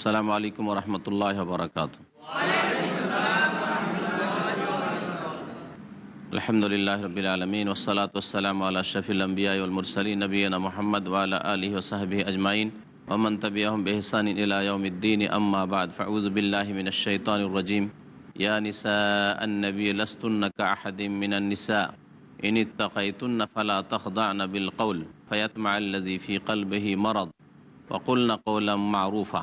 আসসালামু আলাইকুম রহমতুল্লাহ বরকাত আলহামদুলিল্লাহ রবিল আলমিন ওসলাত ওসালাম আল্লাহ শফিলম্বিয়ালমুরসলী নবীনা মোহাম্মদ ওয়ালা আলী ওসাহবি আজমাইন ওমন তবিয়াহম বেহসান ইলায়মদ্দিন আম্মাবাদ ফাউজবিল্লাহমিনশাইতানরজিম ইয়া নিসা আন্নবী লস্তুন্নকা আহাদিম মিনান নিসা إن اتقيتن فلا تخضعن بالقول فيتمع الذي في قلبه مرض وقلن قولا معروفا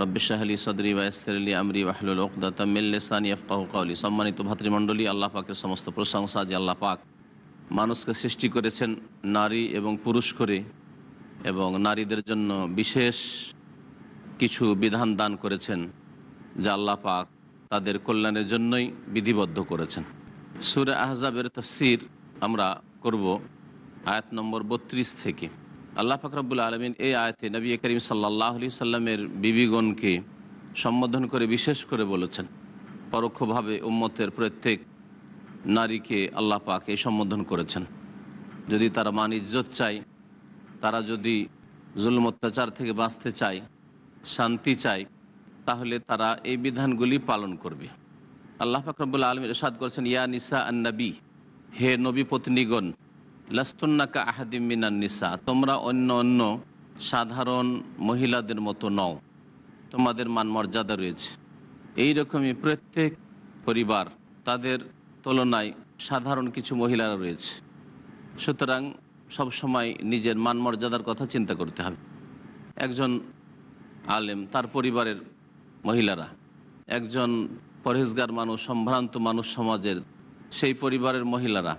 রব্বি শাহলি সদরি ওয়াসলি আমরি ওয়াহলুল উকদাতাম মিন লিসানি সম্মানিত ভাতৃমণ্ডলী, আল্লাহ পাকের সমস্ত প্রশংসা যে আল্লাহ পাক মানুষকে সৃষ্টি করেছেন নারী এবং পুরুষ করে এবং নারীদের জন্য বিশেষ কিছু বিধান দান করেছেন যা আল্লাহ পাক তাদের কল্যাণের জন্যই বিধিবদ্ধ করেছেন। সুরে আহজাবের তফসির আমরা করব আয়াত নম্বর বত্রিশ থেকে। আল্লাহ ফাকরাবুল আলমিন এই আয়তে নবী করিম সাল্লাহ আলি সাল্লামের বিবিগণকে সম্বোধন করে বিশেষ করে বলেছেন, পরোক্ষভাবে উম্মতের প্রত্যেক নারীকে আল্লাহ পাক এই সম্বোধন করেছেন। যদি তারা মান ইজ্জত চায়, তারা যদি জুলম অত্যাচার থেকে বাঁচতে চায়, শান্তি চায়, তাহলে তারা এই বিধানগুলি পালন করবে। আল্লাহ ফাকরাবুল আলম ইরশাদ করেছেন, ইয়া নিসা আন্নাবি, হে নবী পত্নীগণ লাস্তুন্নাকা আহাদিম মিনান নিসা, তোমরা অন্য অন্য সাধারণ মহিলাদের মতো নও, তোমাদের মান মর্যাদা রয়েছে। এই রকমই প্রত্যেক পরিবার তাদের তুলনায় সাধারণ কিছু মহিলারা রয়েছে। সুতরাং সবসময় নিজের মান মর্যাদার কথা চিন্তা করতে হবে। একজন আলেম, তার পরিবারের মহিলারা, একজন পরহেজগার মানুষ, সম্ভ্রান্ত মানুষ সমাজের সেই পরিবারের মহিলারা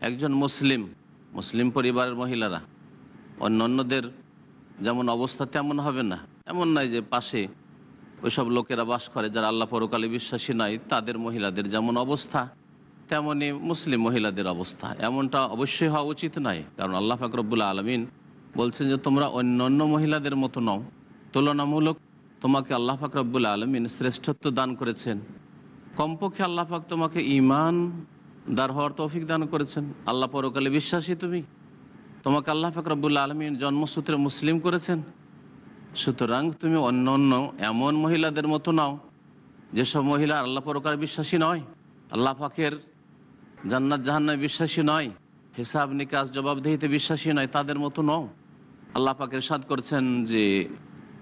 একজন মুসলিম মুসলিম পরিবারের মহিলারা অন্য অন্যদের যেমন অবস্থা তেমন হবে না। এমন নয় যে পাশে ওইসব লোকেরা বাস করে যারা আল্লাহ পরকালে বিশ্বাসী নয়, তাদের মহিলাদের যেমন অবস্থা তেমনই মুসলিম মহিলাদের অবস্থা। এমনটা অবশ্যই হওয়া উচিত নয়, কারণ আল্লাহ ফাকরবুল্লা আলমিন বলছেন যে, তোমরা অন্য অন্য মহিলাদের মতো নও। তুলনামূলক তোমাকে আল্লাহ ফাকরবুল্লা আলমিন শ্রেষ্ঠত্ব দান করেছেন। কমপক্ষে আল্লাহ পাক তোমাকে ইমান দার হওয়ার তৌফিক দান করেছেন। আল্লাহ পরকালে বিশ্বাসী তুমি। তোমাকে আল্লাহ ফাকরাবুল্লা আলমীর জন্মসূত্রে মুসলিম করেছেন। সুতরাং তুমি অন্য অন্য এমন মহিলাদের মতো নাও, যেসব মহিলা আল্লাহ পরকালে বিশ্বাসী নয়, আল্লাহ পাকের জান্নাত জাহান্নায় বিশ্বাসী নয়, হিসাব নিকাশ জবাবদেহিতে বিশ্বাসী নয়, তাদের মতো নও। আল্লাহ পাকের সাদ করছেন যে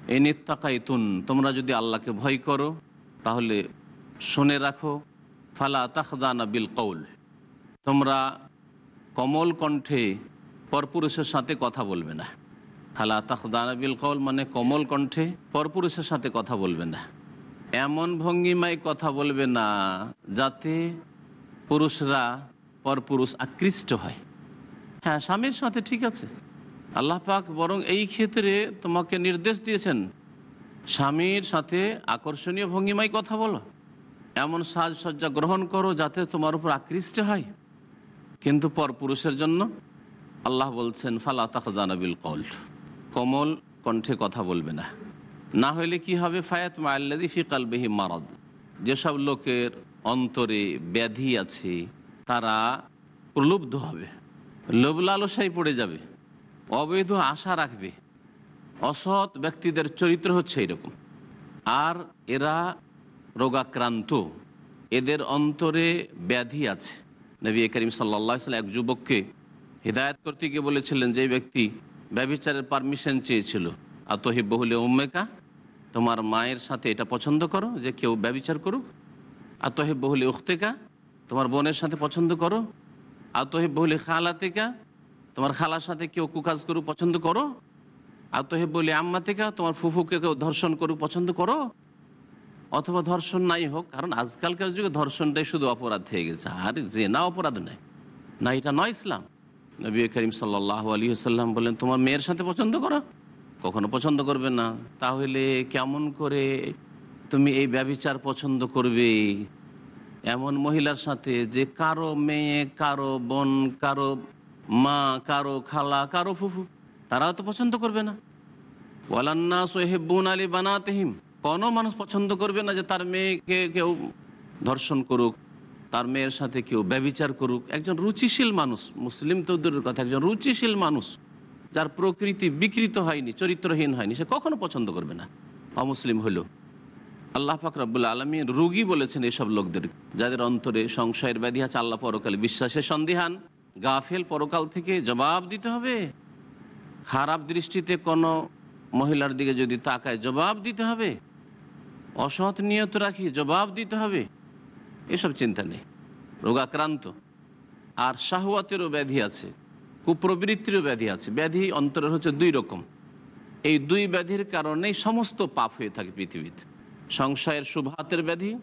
এ নিত্তাকাইতুন তোমরা যদি আল্লাহকে ভয় করো, তাহলে শুনে রাখো, ফালা তাহদানা বিল কৌল তোমরা কমল কণ্ঠে পরপুরুষের সাথে কথা বলবে না। ফালা তাহদানা বিল কৌল মানে কমল কণ্ঠে পরপুরুষের সাথে কথা বলবে না। এমন ভঙ্গিমায় কথা বলবে না যাতে পুরুষরা পরপুরুষ আকৃষ্ট হয়। হ্যাঁ স্বামীর সাথে ঠিক আছে। আল্লাহ পাক বরং এই ক্ষেত্রে তোমাকে নির্দেশ দিয়েছেন, স্বামীর সাথে আকর্ষণীয় ভঙ্গিমায় কথা বলো। এমন সাজসজ্জা গ্রহণ করো যাতে তোমার উপর আকৃষ্ট হয়। কিন্তু পর পুরুষের জন্য আল্লাহ বলছেন, ফালা তাকজানাবিল কল কমল কণ্ঠে কথা বলবে না। না হলে কি হবে? ফায়াত মায়াল্লাদি ফিকাল বেহি মারদ। যেসব লোকের অন্তরে ব্যাধি আছে, তারা প্রলুব্ধ হবে। লোভ পড়ে যাবে। অবৈধ আশা রাখবে। অসৎ ব্যক্তিদের চরিত্র হচ্ছে এরকম। আর এরা রোগাক্রান্ত। এদের অন্তরে ব্যাধি আছে। নবী করিম সাল্লা সাল্লাম এক যুবককে হৃদায়ত করতে গিয়ে বলেছিলেন যে ব্যক্তি ব্যবিচারের পারমিশন চেয়েছিল আর তহিব বহুলে উম্মেকা, তোমার মায়ের সাথে এটা পছন্দ করো যে কেউ ব্যবিচার করুক। আর তহিব বহুলে উখতেকা, তোমার বোনের সাথে পছন্দ করো। আর তহিব বহুলে খালাতেকা, তোমার খালার সাথে কেউ কুকাজ করুক পছন্দ করো। আর তো হে বলি আম্মা থেকে তোমার ফুফুকে কেউ ধর্ষণ করুক পছন্দ করো। অথবা ধর্ষণ নাই হোক, কারণ আজকালকার যুগে ধর্ষণটাই শুধু অপরাধ হয়ে গেছে, আর যে না অপরাধ নয় না, এটা নয় ইসলাম। নবী করিম সাল্লাহ আলী সাল্লাম বললেন, তোমার মেয়ের সাথে পছন্দ করো। কখনো পছন্দ করবে না। তাহলে কেমন করে তুমি এই ব্যবিচার পছন্দ করবে? এমন মহিলার সাথে যে কারও মেয়ে, কারও বোন, কারও মা, কারও খালা, কারও ফুফু, তারাও তো পছন্দ করবে না। ওয়ালান্না সোহেবুন আলী বানাতেহিম কোনো মানুষ পছন্দ করবে না যে তার মেয়েকে কেউ ধর্ষণ করুক, তার মেয়ের সাথে কেউ ব্যবিচার করুক। একজন রুচিশীল মানুষ, মুসলিম তো দূরের কথা, একজন রুচিশীল মানুষ, যার প্রকৃতি বিকৃত হয়নি, চরিত্রহীন হয়নি, সে কখনো পছন্দ করবে না। অমুসলিম হলো। আল্লাহ ফাকরাবুল্লা আলমী রুগী বলেছেন এসব লোকদের, যাদের অন্তরে সংশয়ের ব্যাধি আছে, আল্লাহ পরকালে বিশ্বাসের সন্দিহান। গাফেল পরকাল থেকে জবাব দিতে হবে। খারাপ দৃষ্টিতে কোনো মহিলার দিকে যদি তাকায়, জবাব দিতে হবে। অসৎ নিয়ত রাখি, জবাব দিতে হবে। এসব চিন্তা নেই। রোগাক্রান্ত। আর শাহওয়াতেরও ব্যাধি আছে। কুপ্রবৃত্তিরও ব্যাধি আছে। ব্যাধি অন্তরের হচ্ছে দুই রকম। এই দুই ব্যাধির কারণেই সমস্ত পাপ হয়ে থাকে পৃথিবীতে। সংশয়ের সুভাতের ব্যাধি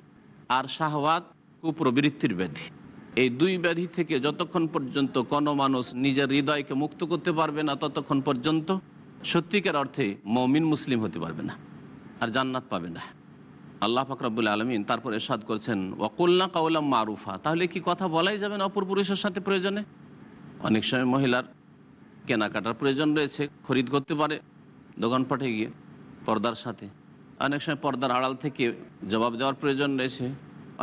আর শাহওয়াত কুপ্রবৃত্তির ব্যাধি। এই দুই ব্যাধি থেকে যতক্ষণ পর্যন্ত কোনো মানুষ নিজের হৃদয়কে মুক্ত করতে পারবে না, ততক্ষণ পর্যন্ত সত্যিকার অর্থে মমিন মুসলিম হতে পারবে না। আর জান্নাত পাবে না। আল্লাহ ফাকরাবুল আলমিন তারপর এরশাদ করছেন ওকুল্লা কাউলাম মারুফা। তাহলে কি কথা বলাই যাবে না অপর পুরুষের সাথে প্রয়োজনে? অনেক সময় মহিলার কেনাকাটার প্রয়োজন রয়েছে, খরিদ করতে পারে দোকানপাটে গিয়ে, পর্দার সাথে। অনেক সময় পর্দার আড়াল থেকে জবাব দেওয়ার প্রয়োজন রয়েছে,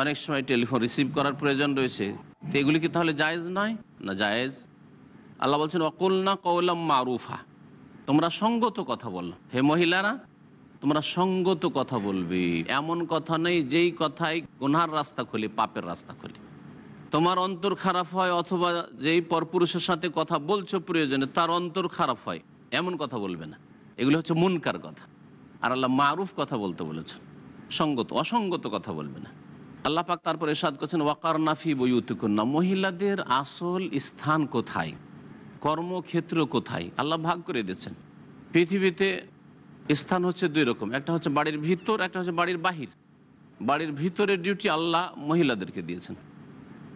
অনেক সময় টেলিফোন রিসিভ করার প্রয়োজন রয়েছে। তো এগুলি কি তাহলে জায়েজ নয়? না জায়েজ? আল্লাহ বলছেন অকুল না কৌলাম মারুফা। তোমরা সঙ্গত কথা বলল। হে মহিলারা তোমরা সঙ্গত কথা বলবে। এমন কথা নেই, যেই কথায় গুনহার রাস্তা খোলে, পাপের রাস্তা খোলে। তোমার অন্তর খারাপ হয় অথবা যেই পরপুরুষের সাথে কথা বলছো প্রয়োজনে, তার অন্তর খারাপ হয়। এমন কথা বলবে না। এগুলো হচ্ছে মুনকার কথা। আর আল্লাহ মারুফ কথা বলতে বলেছেন সঙ্গত, অসঙ্গত কথা বলবে না। আল্লাহ পাক তারপর এরশাদ করছেন ওয়াকার নাফি বইউতুকন্যা মহিলাদের আসল স্থান কোথায়? কর্মক্ষেত্র কোথায়? আল্লাহ ভাগ করে দিয়েছেন। পৃথিবীতে স্থান হচ্ছে দুই রকম। একটা হচ্ছে বাড়ির ভিতর, একটা হচ্ছে বাড়ির বাহির। বাড়ির ভিতরের ডিউটি আল্লাহ মহিলাদেরকে দিয়েছেন।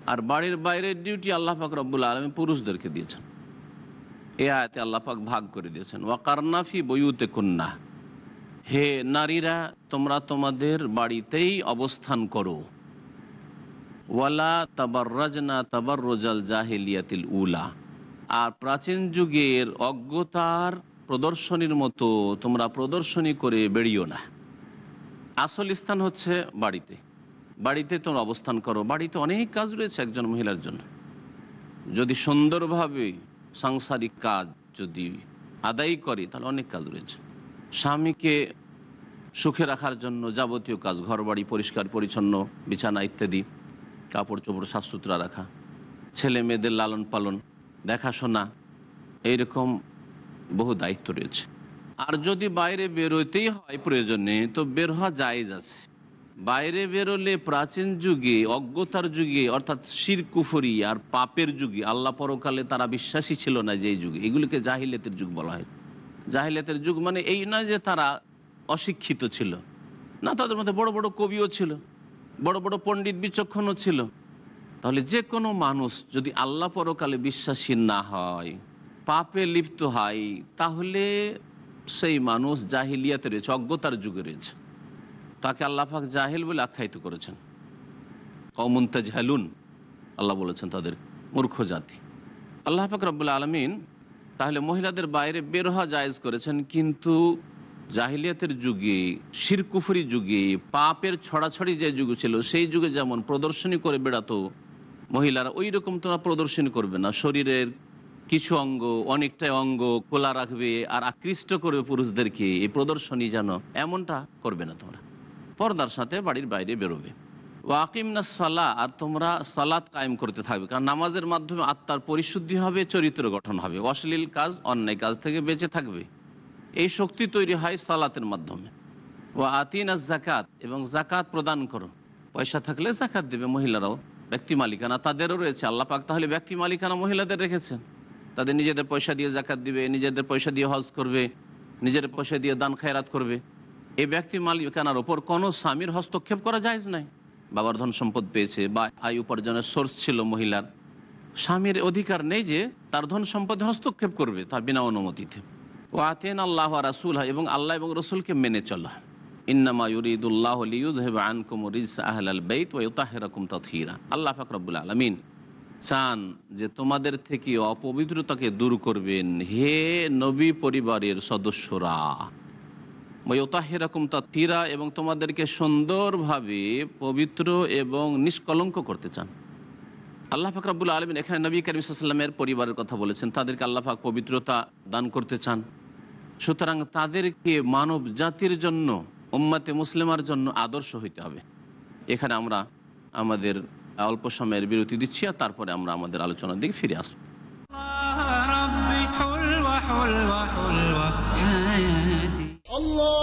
আর বাড়ির বাইরের ডিউটি আল্লাহ পাক রব্বুল আলমী পুরুষদেরকে দিয়েছেন। এ আয়তে আল্লাহ পাক ভাগ করে দিয়েছেন। ওয়াকারনাফি বইউতে কন্যা হে নারীরা, তোমরা তোমাদের বাড়িতেই অবস্থান করো। ওয়ালা তাবার রাজনা তাবার রোজাল জাহিলিয়াতিল উলা। আর প্রাচীন যুগের অজ্ঞতার প্রদর্শনীর মতো তোমরা প্রদর্শনী করে বেরিও না। আসল স্থান হচ্ছে বাড়িতে। বাড়িতে তোমরা অবস্থান করো। বাড়িতে অনেক কাজ রয়েছে একজন মহিলার জন্য। যদি সুন্দরভাবে সাংসারিক কাজ যদি আদায় করে, তাহলে অনেক কাজ রয়েছে। স্বামীকে সুখে রাখার জন্য যাবতীয় কাজ ঘর বাড়ি পরিষ্কার, পরিচ্ছন্ন, বিছানা ইত্যাদি কাপড় চোপড় সাফসুতরা রাখা, ছেলে মেয়েদের লালন পালন দেখাশোনা, এইরকম বহু দায়িত্ব রয়েছে। আর যদি বাইরে বেরোতেই হয় প্রয়োজনে, তো বের হওয়া জায়েজ আছে। বাইরে বেরোলে প্রাচীন যুগে, অজ্ঞতার যুগে, অর্থাৎ শির কুফরি আর পাপের যুগে, আল্লাহ পরকালে তারা বিশ্বাসী ছিল না যে যুগে। এগুলিকে জাহিলেতের যুগ বলা হয়। জাহিলিয়াতের যুগ মানে এই নয় যে তারা অশিক্ষিত ছিল। না, তাদের মধ্যে বড় বড় কবিও ছিল, বড় বড় পণ্ডিত বিচক্ষণও ছিল। তাহলে যে কোনো মানুষ যদি আল্লাহ পরকালে বিশ্বাসী না হয় পাপে লিপ্ত হয়, তাহলে সেই মানুষ জাহিলিয়াতে রয়েছে অজ্ঞতার যুগে রয়েছে। তাকে আল্লাহাক জাহেল বলে আখ্যায়িত করেছেন। কমন্তাজ হেলুন আল্লাহ বলেছেন তাদের মূর্খ জাতি। আল্লাহ পাক রব্বুল্লা আলমিন তাহলে মহিলাদের বাইরে বের হওয়া জায়েজ করেছেন, কিন্তু জাহিলিয়াতের যুগে, শিরকুফুরি যুগে, পাপের ছড়াছড়ি যে যুগ ছিল, সেই যুগে যেমন প্রদর্শনী করে বেড়াতো, মহিলারা ওই রকম তোমরা প্রদর্শনী করবে না। শরীরের কিছু অঙ্গ অনেকটাই অঙ্গ খোলা রাখবে আর আকৃষ্ট করবে পুরুষদেরকে। এই প্রদর্শনী যেন এমনটা করবে না তোমরা। পর্দার সাথে বাড়ির বাইরে বেরোবে। ওয়াকিম না সালা, আর তোমরা সালাত কায়েম করতে থাকবে। কারণ নামাজের মাধ্যমে আত্মার পরিশুদ্ধি হবে, চরিত্র গঠন হবে। অশ্লীল কাজ, অন্যায় কাজ থেকে বেঁচে থাকবে। এই শক্তি তৈরি হয় সালাতের মাধ্যমে। ও আতিন আজ জাকাত এবং জাকাত প্রদান করো। পয়সা থাকলে জাকাত দেবে মহিলারাও। ব্যক্তি মালিকানা তাদেরও রয়েছে। আল্লাহ পাক তাহলে ব্যক্তি মালিকানা মহিলাদের রেখেছেন। তাদের নিজেদের পয়সা দিয়ে জাকাত দিবে, নিজেদের পয়সা দিয়ে হজ করবে নিজের পয়সা দিয়ে দান খায়রাত করবে। এই ব্যক্তি মালিকানার ওপর কোনো স্বামীর হস্তক্ষেপ করা যায় নাই। বাবার ধন সম্পদ পেয়েছে, বা আয় উপার্জনের সোর্স ছিল মহিলার। স্বামীর অধিকার নেই যে তার ধন সম্পদে হস্তক্ষেপ করবে, তার বিনা অনুমতিতে। ও আতেন আল্লাহ রাসুল হয় এবং আল্লাহ এবং রসুলকে মেনে চলা। ইন্নামা ইউরিদুল্লাহ লিউজহেব আনকুম রিজ আহলাল বেত ও ইউতাহেরাকুম তথিরা। আল্লাহ ফাকরবুল আলমিন চান যে তোমাদের থেকে অপবিত্রতাকে দূর করবেন। হে নবী পরিবারের সদস্যরা ময়োতাহিরাকুম তথিরা এবং তোমাদেরকে সুন্দরভাবে পবিত্র এবং নিষ্কলঙ্ক করতে চান। আল্লাহ ফাকরাবুল আলমিন এখানে নবী করিম সাল্লামের পরিবারের কথা বলেছেন, তাদেরকে আল্লাহ পাক পবিত্রতা দান করতে চান। সুতরাং তাদেরকে মানব জাতির জন্য, উম্মাতে মুসলিমার জন্য আদর্শ হইতে হবে। এখানে আমরা আমাদের অল্প সময়ের বিরতি দিচ্ছি আর তারপরে আমরা আমাদের আলোচনার দিকে ফিরে আসব। আল্লাহ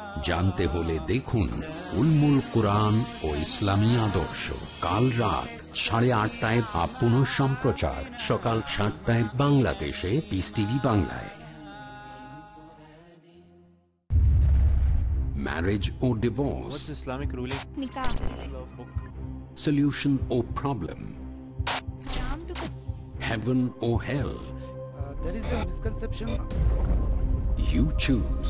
জানতে হলে দেখুন উলমুল কোরআন ও ইসলামী আদর্শ কাল রাত সাড়ে আটটায় বা পুনঃ সম্প্রচার সকাল সাতটায় বাংলাদেশে পিস টিভি বাংলায় marriage O divorce What's Islamic ruling? Nikah. solution or problem heaven or hell uh, there is a misconception You choose.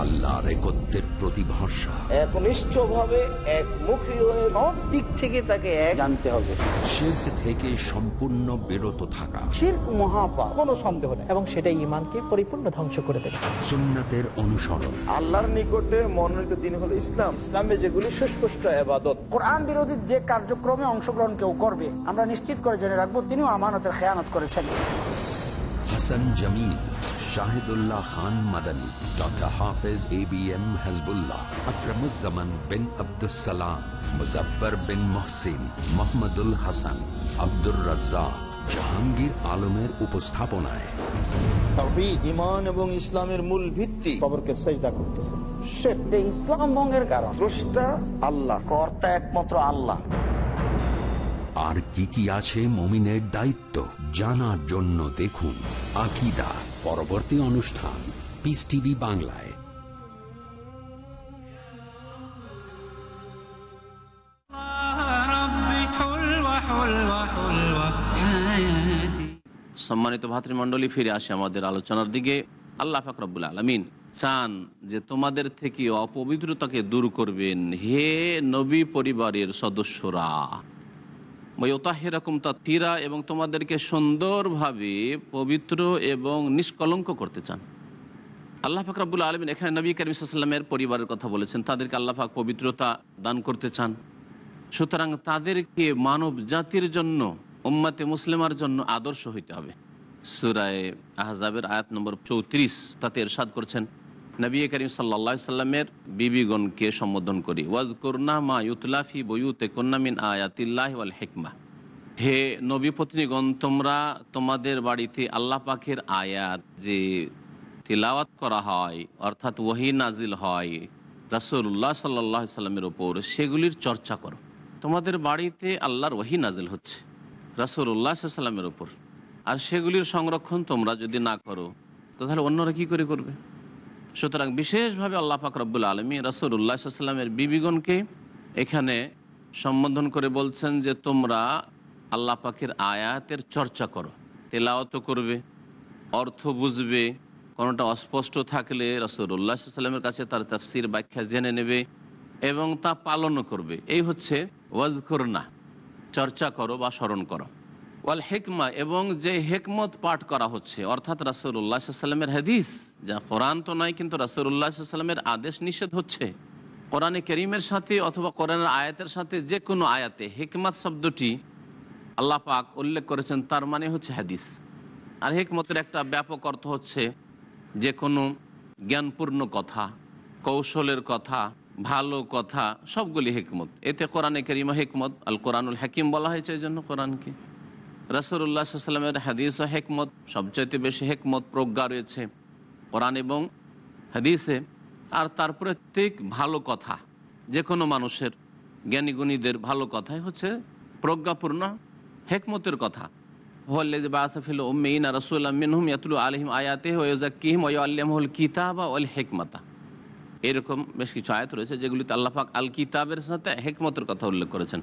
আল্লাহর একত্রের প্রতি ভরসা একনিষ্ঠ ভাবে একমুখী হয়ে সব দিক থেকে তাকে এক জানতে হবে। শিল্প থেকে সম্পূর্ণ বিরত থাকা। শির মহাপা কোনো সন্দেহ নেই। এবং সেটাই ইমানকে পরিপূর্ণ ধ্বংস করে দেবে। সুন্নাতের অনুসরণ। আল্লাহর নিকটে মনোনীত দিন হলো ইসলাম। ইসলামে যেগুলি সুস্পষ্ট আবাদত কোরআন বিরোধী যে কার্যক্রমে অংশগ্রহণ কেউ করবে আমরা নিশ্চিত করে জেনে রাখব তিনিও আমানতের খেয়ানত করেছেন। Hasan Jamil Shahidullah Khan Madani doctor Hafez A B M Hasbullah bin Abdussalam Muzaffar bin Mohsin Mohammadul Hasan Abdur Razzaq Jahangir আলমের উপস্থাপনায়। এবং ইসলামের মূল ভিত্তি। খবরকে সেজদা করতেছে। ইসলাম ভঙ্গের কারণ। স্রষ্টা আল্লাহ কর্তা একমাত্র আল্লাহ। আর কি কি আছে মমিনের দায়িত্ব জানার জন্য দেখুন আকিদা। পরবর্তী অনুষ্ঠান পিস টিভি বাংলায়। সম্মানিত ভাতৃমণ্ডলী, ফিরে আসে আমাদের আলোচনার দিকে। আল্লাহ ফাকরাবুল আলমিন চান যে তোমাদের থেকে অপবিত্রতাকে দূর করবেন। হে নবী পরিবারের সদস্যরা ময়োতাহিরাকুম তথিরা এবং তোমাদেরকে সুন্দরভাবে পবিত্র এবং নিষ্কলঙ্ক করতে চান। আল্লাহ ফাকরাবুল আলমিন এখানে নবী করিম পরিবারের কথা বলেছেন। তাদেরকে আল্লাহ পবিত্রতা দান করতে চান। সুতরাং তাদেরকে মানব জাতির জন্য, উম্মাতে মুসলিমার জন্য আদর্শ হইতে হবে। সুরায় আহজাবের আয়াত নম্বর চৌত্রিশ তাতে এরশাদ করছেন নবী করিম সাল্লা সাল্লামের বিবিগণকে সম্বোধন করি। ওয়াজ করুনা মা ইউতলাফি বইউতে কন্যামিন আয়াতিল্লাহ ওয়াল হেকমা। হে নবী পত্নীগণ, তোমরা তোমাদের বাড়িতে আল্লাহ পাকের আয়াত যে তিলাওয়াত করা হয়, অর্থাৎ ওহি নাজিল হয় রাসুল্লাহ সাল্লাহ সাল্লামের ওপর সেগুলির চর্চা করো। তোমাদের বাড়িতে আল্লাহর ওহি নাজিল হচ্ছে রাসুল্লাহ সাল্লামের ওপর আর সেগুলির সংরক্ষণ তোমরা যদি না করো তো তাহলে অন্যরা কী করে করবে? সুতরাং বিশেষভাবে আল্লাহ পাক রব্বুল আলমী রাসুল্লাহ সাল্লামের বিবিগণকে এখানে সম্বোধন করে বলছেন যে তোমরা আল্লাহ পাকের আয়াতের চর্চা করো, তেলাওয়াত করবে, অর্থ বুঝবে, কোনোটা অস্পষ্ট থাকলে রসুল্লাহ সাল্লামের কাছে তার তাফসির ব্যাখ্যা জেনে নেবে এবং তা পালনও করবে। এই হচ্ছে ওয়াজ করনা চর্চা করো বা স্মরণ করো। ওয়াল হেকমা, এবং যে হেকমত পাঠ করা হচ্ছে, অর্থাৎ রাসুল্লাহ সাল্লামের হাদিস, যা কোরআন তো নয়, কিন্তু রাসুল্লাহ সাল্লামের আদেশ নিষেধ হচ্ছে। কোরআনে করিমের সাথে অথবা কোরআনের আয়াতের সাথে যে কোনো আয়াতে হেকমত শব্দটি আল্লাহ পাক উল্লেখ করেছেন, তার মানে হচ্ছে হাদিস। আর হেকমতের একটা ব্যাপক অর্থ হচ্ছে যে কোনো জ্ঞানপূর্ণ কথা, কৌশলের কথা, ভালো কথা, সবগুলি হেকমত। এতে কোরআনে করিমা হেকমত, আল কোরআনুল হাকিম বলা হয়েছে এই জন্য কোরআনকে। রসুল্লাহ সাল্লামের হাদিস ও হেকমত, সবচাইতে বেশি হেকমত প্রজ্ঞা রয়েছে কোরআন এবং হাদিসে। আর তার প্রত্যেক ভালো কথা, যে কোনো মানুষের জ্ঞানীগুণীদের ভালো কথাই হচ্ছে প্রজ্ঞাপূর্ণ হেকমতের কথা। হল্লে যে বাসাফিল উম্মিন রসুল্লাহ মিনহুম ইয়াতুল আলহিম আয়াতে ওয়াকিম ওয়াল্লামহুল কিতাবা ওয়াল হেকমতা। এরকম বেশ কিছু আয়াত রয়েছে, যেগুলিতে আল্লাহাক আল কিতাবের সাথে হেকমতের কথা উল্লেখ করেছেন।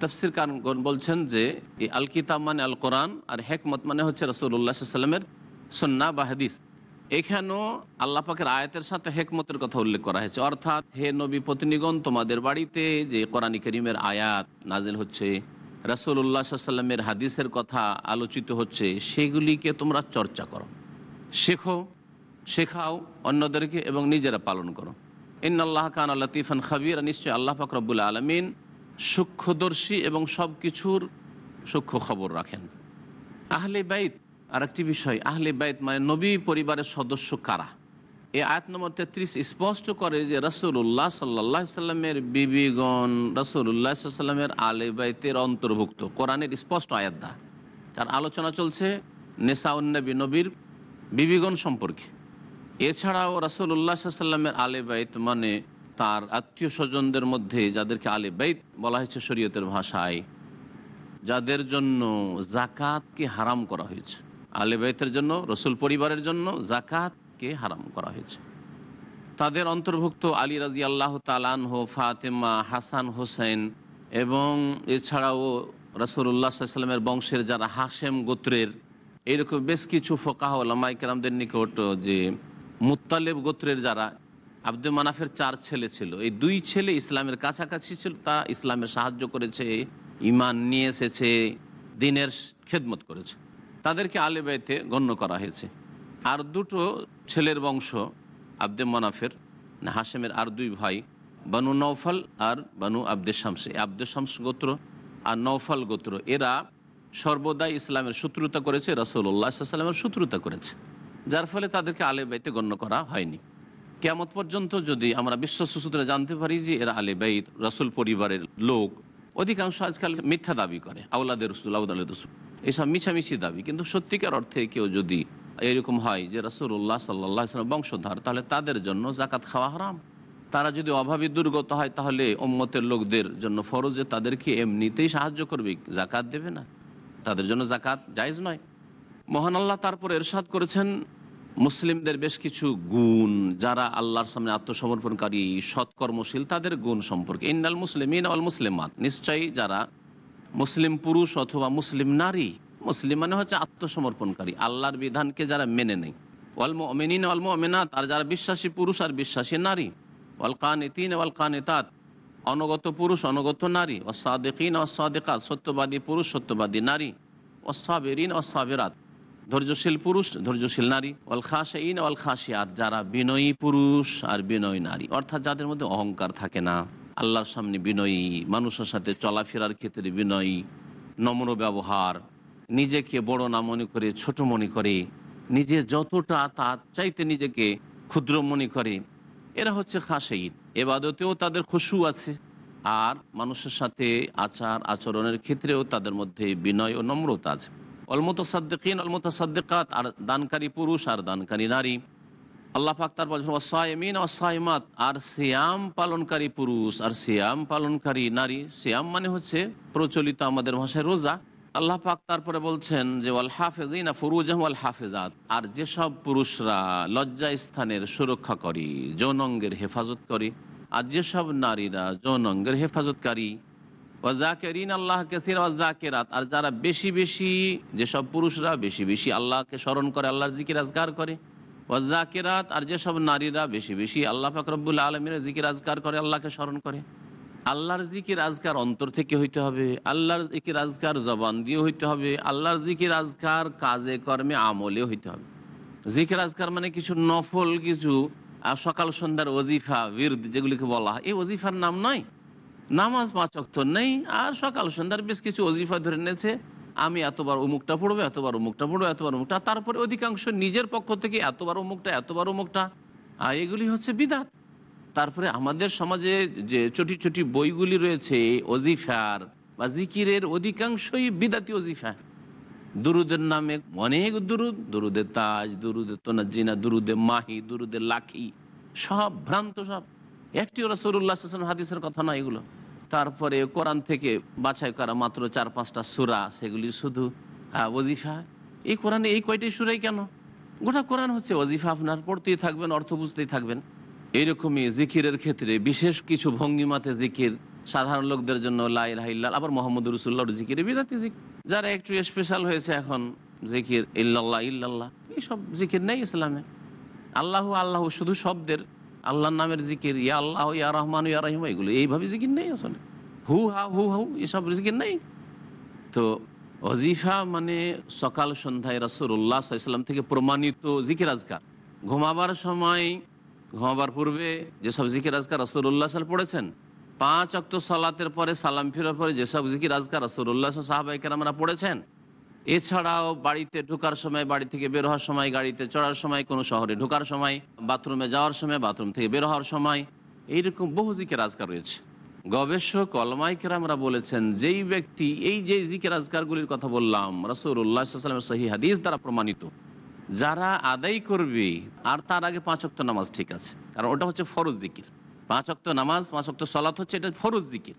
তফসির কারণ বলছেন যে, এই আল কিতাব মানে আল কোরআন আর হেকমত মানে হচ্ছে রসুল্লাহ সাল্লামের সন্না বা হাদিস। এখানেও আল্লাহ পাকের আয়াতের সাথে হেকমতের কথা উল্লেখ করা হয়েছে। অর্থাৎ, হে নবী পত্নীগণ তোমাদের বাড়িতে যে কোরআন করিমের আয়াত নাজিল হচ্ছে রাসুল্লাহ সাল্লামের হাদিসের কথা আলোচিত হচ্ছে, সেগুলিকে তোমরা চর্চা করো। শেখো, শেখাও অন্যদেরকে এবং নিজেরা পালন করো। ইন আল্লাহ কান আল্লাহ তিফান খাবির নিশ্চয় আল্লাহ ফাকরবুল্লা আলমিন সূক্ষ্মদর্শী এবং সব কিছুর সূক্ষ্ম খবর রাখেন। আহলে বাইত আর একটি বিষয়, আহলে বাইত মানে নবী পরিবারের সদস্য কারা? এই আয়াত নম্বর তেত্রিশ স্পষ্ট করে যে রসুল্লাহ সাল্লাহ সাল্লামের বিবিগণ রসুল্লাহ সাল্লামের আলে বাইতের অন্তর্ভুক্ত। কোরআনের স্পষ্ট আয়াতদা তার আলোচনা চলছে নেশাউন্নবী নবীর বিবিগণ সম্পর্কে। এছাড়াও রাসুল্লাহ সাল্লামের আলে বাইত মানে তার আত্মীয় স্বজনদের মধ্যে যাদেরকে আলে বাইত বলা হয়েছে শরীয়তের ভাষায়, যাদের জন্য জাকাতকে হারাম করা হয়েছে। আলে বাইতের জন্য, রসুল পরিবারের জন্য জাকাতকে হারাম করা হয়েছে। তাদের অন্তর্ভুক্ত আলী রাজি আল্লাহ তালানহ ফাতেমা, হাসান হোসেন এবং এছাড়াও রসুল্লাহ সাল্লামের বংশের যারা হাসেম গোত্রের এইরকম বেশ কিছু ফোকাহ লামাইকেরামদের নিকট যে মুতালেব গোত্রের যারা আব্দুল মানাফের চার ছেলে ছিল। এই দুই ছেলে ইসলামের কাছাকাছি ছিল। তা ইসলামের সাহায্য করেছে ইমান নিয়ে এসেছে, দিনের খেদমত করেছে। তাদেরকে আলেবাইতে গণ্য করা হয়েছে। আর দুটো ছেলের বংশ আব্দে মনাফের হাসেমের আর দুই ভাই, বানু নৌফল আর বানু আব্দে শামস। আব্দে শামস গোত্র আর নৌফল গোত্র, এরা সর্বদাই ইসলামের শত্রুতা করেছে রসুল্লাহ সাল্লামের শত্রুতা করেছে। যার ফলে তাদেরকে আলে বাইতে গণ্য করা হয়নি। কেমত পর্যন্ত যদি আমরা বিশ্বস্ত সূত্রে জানতে পারি যে এরা আলে বাইত, রসুল পরিবারের লোক, অধিকাংশ আজকাল মিথ্যা দাবি করে আউলাদের রসুল আউদাল রসুল। এইসব মিছামিছি দাবি। কিন্তু সত্যিকার অর্থে কেউ যদি এরকম হয় যে রসুল্লাহ সাল্লাহ সাল্লাম বংশধর, তাহলে তাদের জন্য জাকাত খাওয়া হারাম। তারা যদি অভাবী দুর্গত হয়, তাহলে ওম্মতের লোকদের জন্য ফরজ যে তাদেরকে এমনিতেই সাহায্য করবে জাকাত দেবে না। তাদের জন্য জাকাত জায়জ নয়। মহান আল্লাহ তারপর এরশাদ করেছেন মুসলিমদের বেশ কিছু গুণ যারা আল্লাহর সামনে আত্মসমর্পণকারী, সৎকর্মশীল, তাদের গুণ সম্পর্কে। ইন্নাল মুসলিমিন আল মুসলিমাত। নিশ্চয়ই যারা মুসলিম পুরুষ অথবা মুসলিম নারী, মুসলিম মানে হচ্ছে আত্মসমর্পণকারী। আল্লাহর বিধানকে যারা মেনে নেয়। ওয়ালম অমিনিন ওয়ালম অমিনাত আর যারা বিশ্বাসী পুরুষ আর বিশ্বাসী নারী। ওয়াল কান ইতিন ওয়াল কান এতাত অনগত পুরুষ, অনগত নারী। অসাদেকিন অসাদেকাত সত্যবাদী পুরুষ, সত্যবাদী নারী। অসাবেরিন অসাবেরাত ধৈর্যশীল পুরুষ, ধৈর্যশীল নারী, ওয়াল খাশাইন ওয়াল খাশিয়াত, যারা বিনয়ী পুরুষ আর বিনয়ী নারী। অর্থাৎ যাদের মধ্যে অহংকার থাকে না। আল্লাহর সামনে বিনয়ী, মানুষের সাথে চলাফেরার ক্ষেত্রে বিনয়ী, নম্র ব্যবহার, নিজেকে বড় না মনে করে, ছোট মনে করে, নিজে যতটা তার চাইতে নিজেকে ক্ষুদ্র মনে করে, এরা হচ্ছে খাসাইদ এবাদতেও তাদের খুশু আছে। আর মানুষের সাথে আচার আচরণের ক্ষেত্রেও তাদের মধ্যে বিনয় ও নম্রতা আছে। অলমত সাদ্দিন অলমত সাদ্দিকাত আর দানকারী পুরুষ আর দানকারী নারী। আল্লাহ পাক তার বলছেন ওসায়মিন ওসাইমাত আর শ্যাম পালনকারী পুরুষ আর সিয়াম পালনকারী নারী শ্যাম মানে হচ্ছে প্রচলিত আমাদের ভাষায় রোজা। আল্লাহ পাক তারপরে বলছেন যে ওয়াল হাফেজ হাফেজিন ফুরুজ ওয়াল হাফেজাত আর যেসব পুরুষরা লজ্জা স্থানের সুরক্ষা করে, যৌনঙ্গের হেফাজত করে, আর যেসব নারীরা যৌনঙ্গের হেফাজতকারী ওয়াজাকেরিন আল্লাহ কেসির ওয়াজাকেরাত আর যারা বেশি বেশি, যেসব পুরুষরা বেশি বেশি আল্লাহকে স্মরণ করে, আল্লাহর জিকির আজগার করে। ওয়াজাকেরাত আর যেসব নারীরা বেশি বেশি আল্লাহ ফাকরবুল আলমীর জিকির আজগার করে, আল্লাহকে স্মরণ করে। আল্লাহর জিকির আজকার অন্তর থেকে হইতে হবে, আল্লাহর জিকির আজকার জবান দিয়ে হইতে হবে, আল্লাহর জিকির আজকার কাজে কর্মে আমলে হইতে হবে। জিকির আজকার মানে কিছু নফল কিছু সকাল সন্ধ্যার ওজিফা বীরদ যেগুলিকে বলা হয়। এই ওজিফার নাম নয়। নামাজ পাঁচ অক্ত নেই, আর সকাল সন্ধ্যার বেশ কিছু ওজিফা ধরে নিয়েছে আমি এতবার অমুকটা পড়ব, এতবার অমুকটা পড়ব, এতবার অমুকটা, তারপরে অধিকাংশ নিজের পক্ষ থেকে এতবার অমুকটা এতবার অমুকটা। আর এগুলি হচ্ছে বিদাত। তারপরে আমাদের সমাজে যে ছোটি ছোটি বইগুলি রয়েছে ওজিফার বা জিকিরের অধিকাংশই বিদাতি ওজিফা দুরুদের নামে অনেক দুরুদ দুরুদের তাজ দুরুদের তোনাজিনা দুরুদে মাহি, দুরুদে লাখি, সব ভ্রান্ত সব। একটি ওরা রসুল্লাহ হাদিসের কথা নয় এগুলো। তারপরে কোরআন থেকে বাছাই করা মাত্র চার, পাঁচটা সুরা, সেগুলি শুধু ওজিফা। এই কোরআনে এই কয়টি সুরাই কেন? গোটা কোরআন হচ্ছে ওজিফা, আপনার পড়তেই থাকবেন, অর্থ বুঝতেই থাকবেন। এইরকমই জিকিরের ক্ষেত্রে বিশেষ কিছু ভঙ্গিমাতে জিকির, সাধারণ লোকদের জন্য লাই লাহিল্লাহ আবার মোহাম্মদ রসুল্লাহর জিকিরে বিদাতি জিকির। যারা একটু স্পেশাল হয়েছে এখন, জিকির ইল্লাল্লাহ ইল্লাল্লাহ, এইসব জিকির নেই ইসলামে। আল্লাহ আল্লাহ শুধু শব্দের আল্লাহর নামের জিকির, ইয়া আল্লাহ, ইয়া রহমান, ইয়া রহিম, এগুলো এইভাবে জিকির নেই আসলে। হু, হা, হু হু, এসব জিকির নেই। তো অজিফা মানে সকাল সন্ধ্যায় রাসুল্লাহ ইসলাম থেকে প্রমাণিত জিকির আজকার। ঘুমাবার সময়, ঘুমাবার পূর্বে যেসব জিকির আজকার রাসুল্লাহ সাল পড়েছেন, পাঁচ অক্ত সালাতের পরে সালাম ফিরার পরে যেসব জিকির আজকার রাসুল্লাহ সাহাবাইকার আমরা পড়েছেন এছাড়াও বাড়িতে ঢোকার সময়, বাড়ি থেকে বের হওয়ার সময়, গাড়িতে চড়ার সময়, কোনো শহরে ঢোকার সময়, বাথরুমে যাওয়ার সময়, বাথরুম থেকে বের হওয়ার সময়, এইরকম বহু জিকের আজকার রয়েছে। গবেষক অলমাইকের আমরা বলেছেন, যেই ব্যক্তি এই যে জিকের আজকারগুলির কথা বললাম রসুল্লাহামের সহি হাদিস দ্বারা প্রমাণিত, যারা আদায় করবে, আর তার আগে পাঁচ অক্ত নামাজ ঠিক আছে, কারণ ওটা হচ্ছে ফরজ জিকির। পাঁচ অক্ত নামাজ, পাঁচ অক্ত সলাৎ হচ্ছে এটা ফরজ জিকির।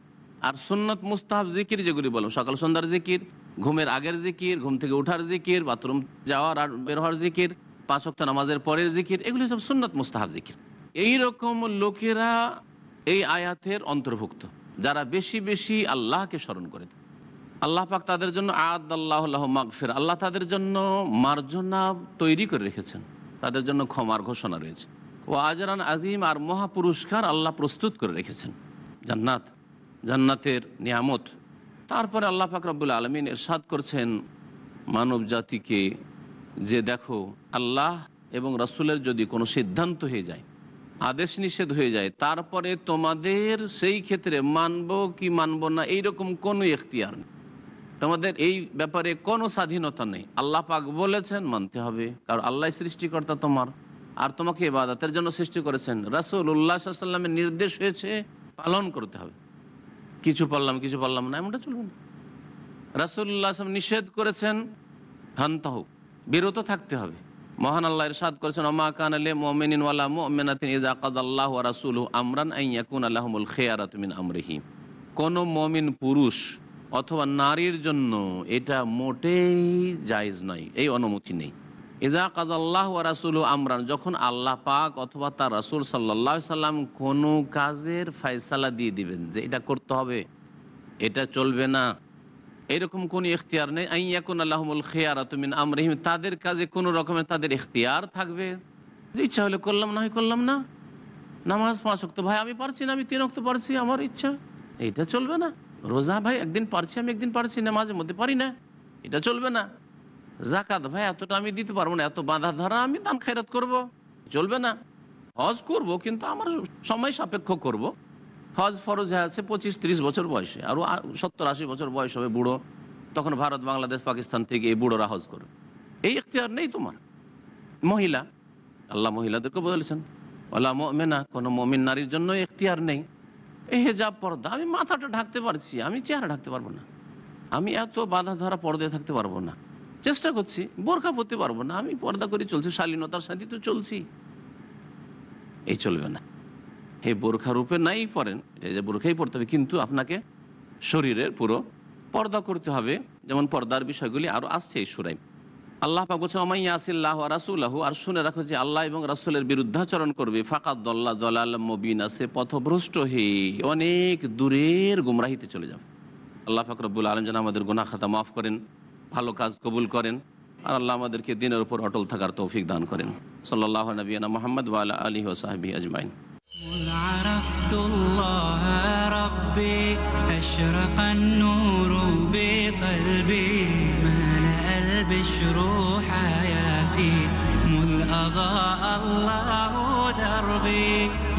আর সুন্নত মুস্তাহাব জিকির যেগুলি বললাম, সকাল সন্ধ্যার জিকির ঘুমের আগের জিকির, ঘুম থেকে ওঠার জিকির, বাথরুম যাওয়ার আর বের হওয়ার জিকির, পাঁচ অক্ত নামাজের পরের জিকির, এগুলি সব সুন্নত মুস্তাহাব জিকির। এই রকম লোকেরা এই আয়াতের অন্তর্ভুক্ত, যারা বেশি বেশি আল্লাহকে স্মরণ করে। আল্লাহ পাক তাদের জন্য আদ আল্লাহ মাগফির, আল্লাহ তাদের জন্য মার্জনা তৈরি করে রেখেছেন। তাদের জন্য ক্ষমার ঘোষণা রয়েছে। ও আজরান আজিম আর মহাপুরস্কার আল্লাহ প্রস্তুত করে রেখেছেন। জান্নাত, জান্নাতের নিয়ামত। তারপরে আল্লাহ পাক রব্বুল আলমিন এরশাদ করছেন, মানব জাতিকে যে দেখো, আল্লাহ এবং রাসুলের যদি কোনো সিদ্ধান্ত হয়ে যায়, আদেশ নিষেধ হয়ে যায়, তারপরে তোমাদের সেই ক্ষেত্রে মানব কি মানব না, এইরকম কোনো এখতিয়ার নেই। তোমাদের এই ব্যাপারে কোনো স্বাধীনতা নেই। আল্লাহ পাক বলেছেন, মানতে হবে। কারণ আল্লাহ সৃষ্টিকর্তা তোমার। আর তোমাকে ইবাদতের জন্য সৃষ্টি করেছেন। রাসুল উল্লাহ সাল্লামের নির্দেশ হয়েছে, পালন করতে হবে। কিছু পারলাম কিছু পারলাম না, এমনটা চলবে না। রাসুল্লাহ আসলাম নিষেধ করেছেন হান্তাহ বিরত থাকতে হবে। মহান আল্লাহ ইরশাদ করেছেন, ওমা কান আলে মুমিনিন ওয়ালা ওয়া রাসূলুহু আমরান আন ইয়াকুনা লাহুমুল খিয়ারাতু মিন আমরিহি। কোন মুমিন পুরুষ অথবা নারীর জন্য এটা মোটেই জায়েজ নয়, এই অনুমতি নেই। ইজা কাজাল্লাহ ওয়া রাসূলুহু আমরান যখন আল্লাহ পাক অথবা তার রাসূল আলাইহি সাল্লাম কোনো কাজের ফয়সালা দিয়ে দিবেন যে এটা করতে হবে, এটা চলবে না, এরকম কোন ইখতিয়ার নেই আইয়াকুন আল্লাহমুল খেয়ারা তুমিন আমরহিম তাদের কাজে কোনো রকমের তাদের ইখতিয়ার থাকবে। ইচ্ছা হলে করলাম, না হয় করলাম না। নামাজ পাঁচ অক্ত ভাই, আমি পারছি না, আমি তিন অক্ত পারছি, আমার ইচ্ছা এটা চলবে না। রোজা, ভাই, একদিন পারছি, আমি একদিন পারছি না, মাঝে মধ্যে পারি না, এটা চলবে না। জাকাত, ভাই, এতটা আমি দিতে পারব না, এত বাঁধা ধরা আমি দান খায়রাত করব। চলবে না। হজ করব, কিন্তু আমার সময় সাপেক্ষ করব। হজ ফরজ হয়ে আছে পঁচিশ ত্রিশ বছর বয়সে আরও সত্তর আশি বছর বয়স হবে বুড়ো। তখন ভারত, বাংলাদেশ, পাকিস্তান থেকে এই বুড়োরা হজ করবে এই এখতিয়ার নেই তোমার। মহিলা, আল্লাহ মহিলাদেরকে বলেছেন আল্লাহ মেনা কোনো মমিন নারীর জন্য এখতিয়ার নেই। এই হেজাব পর্দা, আমি মাথাটা ঢাকতে পারছি, আমি চেহারা ঢাকতে পারব না। আমি এত বাধা ধরা পর্দায় থাকতে পারব না। চেষ্টা করছি, বোরখা পরতে পারব না, আমি পর্দা করে চলছি, শালীনতার সাথে তো চলছি। এই চলবে না। এই বোরখা রূপে নাই পড়েন এই যে বোরখাই পড়তে হবে, কিন্তু আপনাকে শরীরের পুরো পর্দা করতে হবে। যেমন পর্দার বিষয়গুলি আরও আসছে এই সুরাই আল্লাহ পাক বলছে অমাই আসিল্লাহ রাসুল্লাহ আর শুনে রাখো যে আল্লাহ এবং রাসুলের বিরুদ্ধাচরণ করবে। ফাঁকা দল্লা দলাল মবিন আছে পথভ্রষ্ট হয়ে অনেক দূরের গুমরাহিতে চলে যাবে আল্লাহ ফাকরবুল আলম যেন আমাদের গুনা খাতা মাফ করেন। ভালো কাজ কবুল করেন আর আল্লাহ আমাদেরকে দিনের উপর অটল থাকার তৌফিক দান করেন সাল্লাহ নবীনা মোহাম্মদ ওয়ালা আলী ওসাহাবি আজমাইন مذ عرفت الله ربي أشرق النور بقلبي ملأ البشر حياتي مذ أضاء الله دربي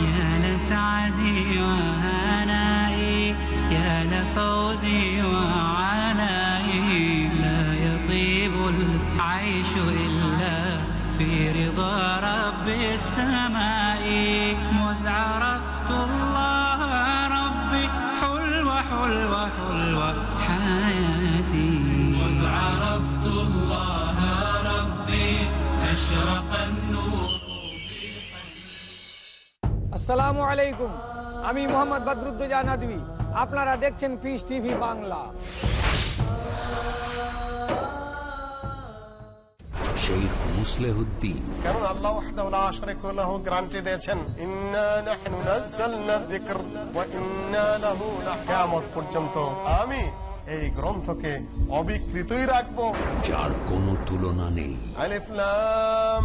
يا لسعدي وهنائي আসসালামু আলাইকুম। আমি মোহাম্মদ বদরুদ্দোজা নদী আপনারা দেখছেন পিস টিভি বাংলা। শেখ মুসলেহুদ্দিন। কারণ আল্লাহ ওয়াহদাহু লা শারীকা লাহু গ্যারান্টি দিয়েছেন? ইন্না নাহনু নাযালনা যিকর ওয়া ইন্না লাহু লাকিয়ামত পর্যন্ত আমি এই গ্রন্থকে অবিকৃতই রাখব। যার কোনো তুলনা নেই। আলিফ লাম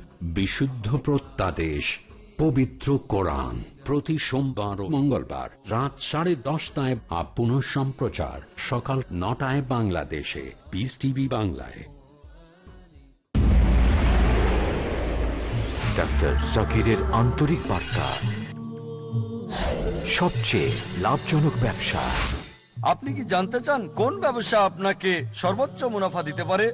বিশুদ্ধ প্রত্যাদেশ পবিত্র কোরআন প্রতি সোমবার ও মঙ্গলবার রাত সাড়ে দশটায় আপ পুনঃ সম্প্রচার সকাল নটায় বাংলাদেশে পিস টিভি বাংলায়। ডাক্তার জাকিরের আন্তরিক বার্তা। সবচেয়ে লাভজনক ব্যবসা। আপনি কি জানতে চান কোন ব্যবসা আপনাকে সর্বোচ্চ মুনাফা দিতে পারে?